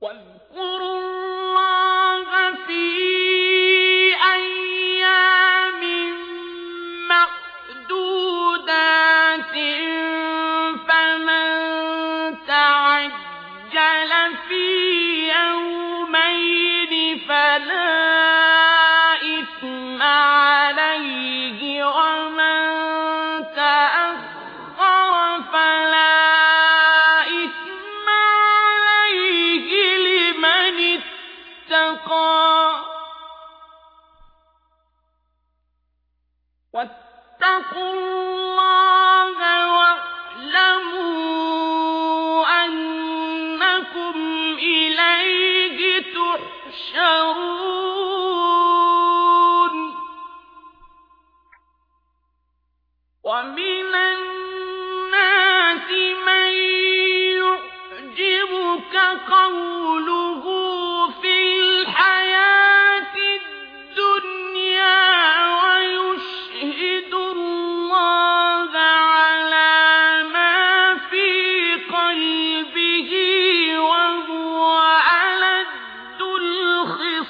واذكروا الله في أيام فمن تعجل في يومين فلا اتقى واتقوا الله واعلموا أنكم إليه تحشرون. ومن الناس من يعجبك قوله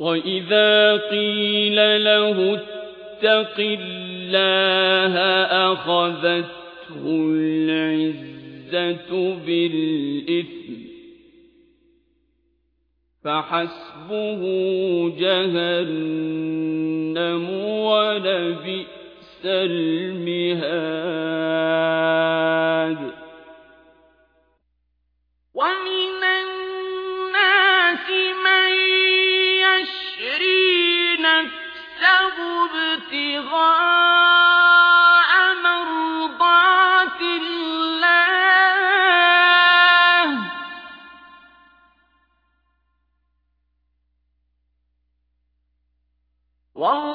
وإذا قيل له اتق الله أخذته العزة بالإثم فحسبه جهنم ولبئس المهاد ابتغاء مرضات الله. والله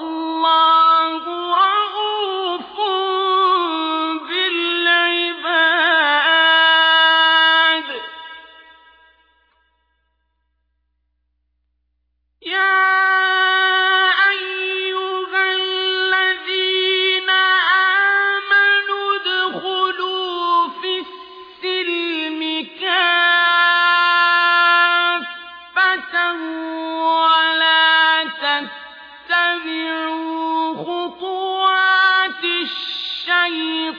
الشيطان.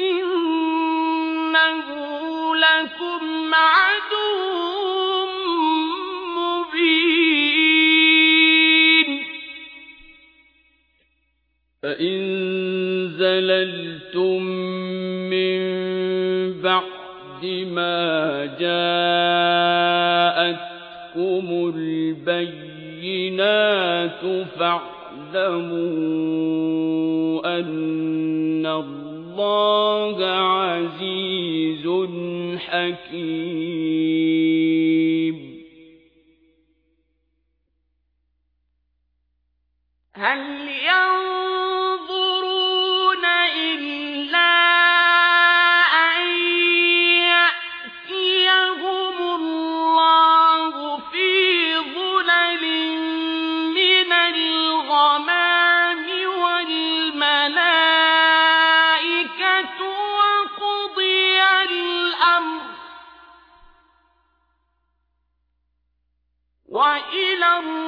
إنه لكم عدو مبين. فإن زللتم من بعد ما جاءتكم البينات فاعلموا أن الله عزيز حكيم. هل ينظرون وإلى الله